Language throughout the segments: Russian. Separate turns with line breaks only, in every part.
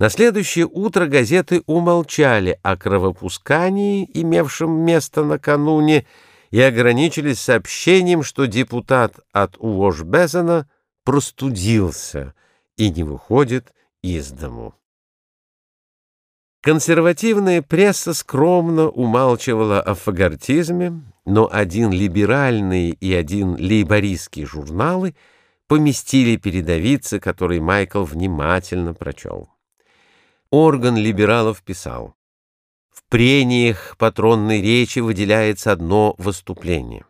На следующее утро газеты умолчали о кровопускании, имевшем место накануне, и ограничились сообщением, что депутат от Уош-Безена простудился и не выходит из дому. Консервативная пресса скромно умалчивала о фагортизме, но один либеральный и один лейбористский журналы поместили передовицы, которые Майкл внимательно прочел. Орган либералов писал, «В прениях патронной речи выделяется одно выступление.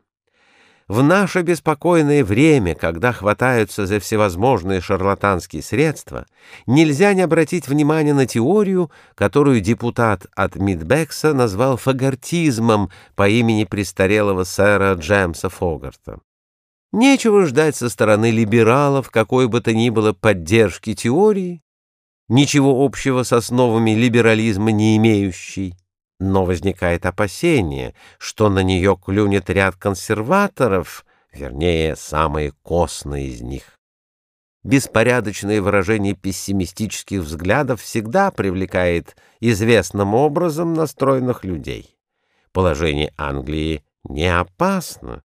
В наше беспокойное время, когда хватаются за всевозможные шарлатанские средства, нельзя не обратить внимания на теорию, которую депутат от Мидбекса назвал фагортизмом по имени престарелого сэра Джемса Фогарта. Нечего ждать со стороны либералов какой бы то ни было поддержки теории, ничего общего с основами либерализма не имеющей. Но возникает опасение, что на нее клюнет ряд консерваторов, вернее, самые костные из них. Беспорядочное выражение пессимистических взглядов всегда привлекает известным образом настроенных людей. Положение Англии не опасно.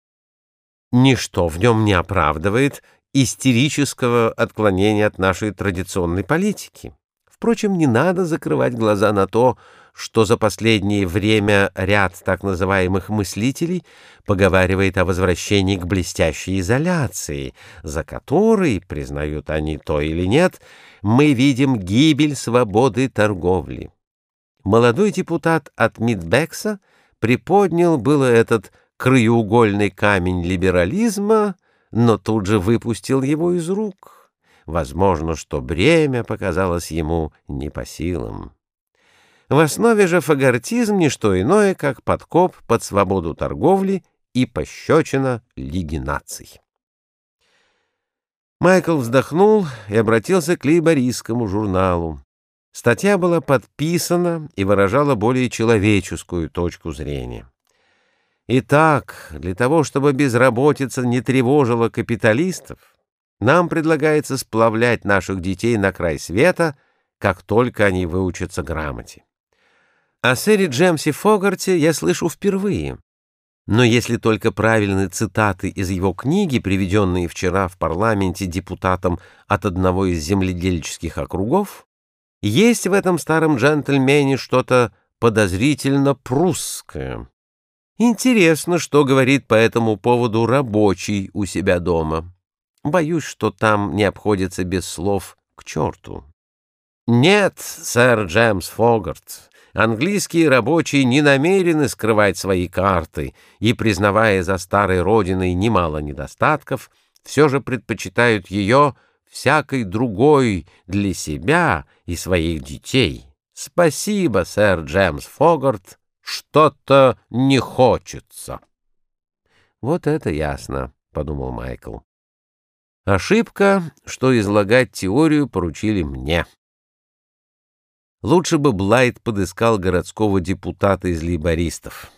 Ничто в нем не оправдывает истерического отклонения от нашей традиционной политики. Впрочем, не надо закрывать глаза на то, что за последнее время ряд так называемых мыслителей поговаривает о возвращении к блестящей изоляции, за которой, признают они то или нет, мы видим гибель свободы торговли. Молодой депутат от Мидбекса приподнял было этот краеугольный камень либерализма, но тут же выпустил его из рук. Возможно, что бремя показалось ему не по силам. В основе же фагортизм — не что иное, как подкоп под свободу торговли и пощечина Лиги наций. Майкл вздохнул и обратился к лейбористскому журналу. Статья была подписана и выражала более человеческую точку зрения. Итак, для того, чтобы безработица не тревожила капиталистов, нам предлагается сплавлять наших детей на край света, как только они выучатся грамоте. О сэре Джемсе Фогарте я слышу впервые. Но если только правильны цитаты из его книги, приведенные вчера в парламенте депутатом от одного из земледельческих округов, есть в этом старом джентльмене что-то подозрительно прусское. Интересно, что говорит по этому поводу рабочий у себя дома. Боюсь, что там не обходится без слов к черту. Нет, сэр Джемс Фогарт, английские рабочие не намерены скрывать свои карты и, признавая за старой родиной немало недостатков, все же предпочитают ее всякой другой для себя и своих детей. Спасибо, сэр Джемс Фогарт, что-то не хочется. Вот это ясно, — подумал Майкл. Ошибка, что излагать теорию поручили мне. Лучше бы Блайт подыскал городского депутата из лейбористов.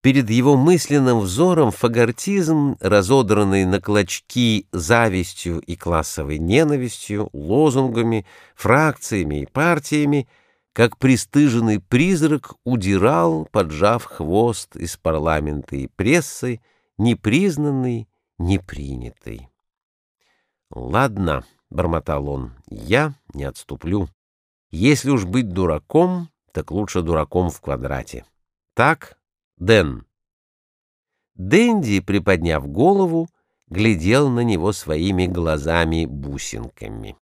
Перед его мысленным взором фагортизм, разодранный на клочки завистью и классовой ненавистью, лозунгами, фракциями и партиями, как пристыженный призрак удирал, поджав хвост из парламента и прессы, непризнанный, непринятый. «Ладно», — бормотал он, — «я не отступлю». Если уж быть дураком, так лучше дураком в квадрате. Так, Дэн. Дэнди, приподняв голову, глядел на него своими глазами-бусинками.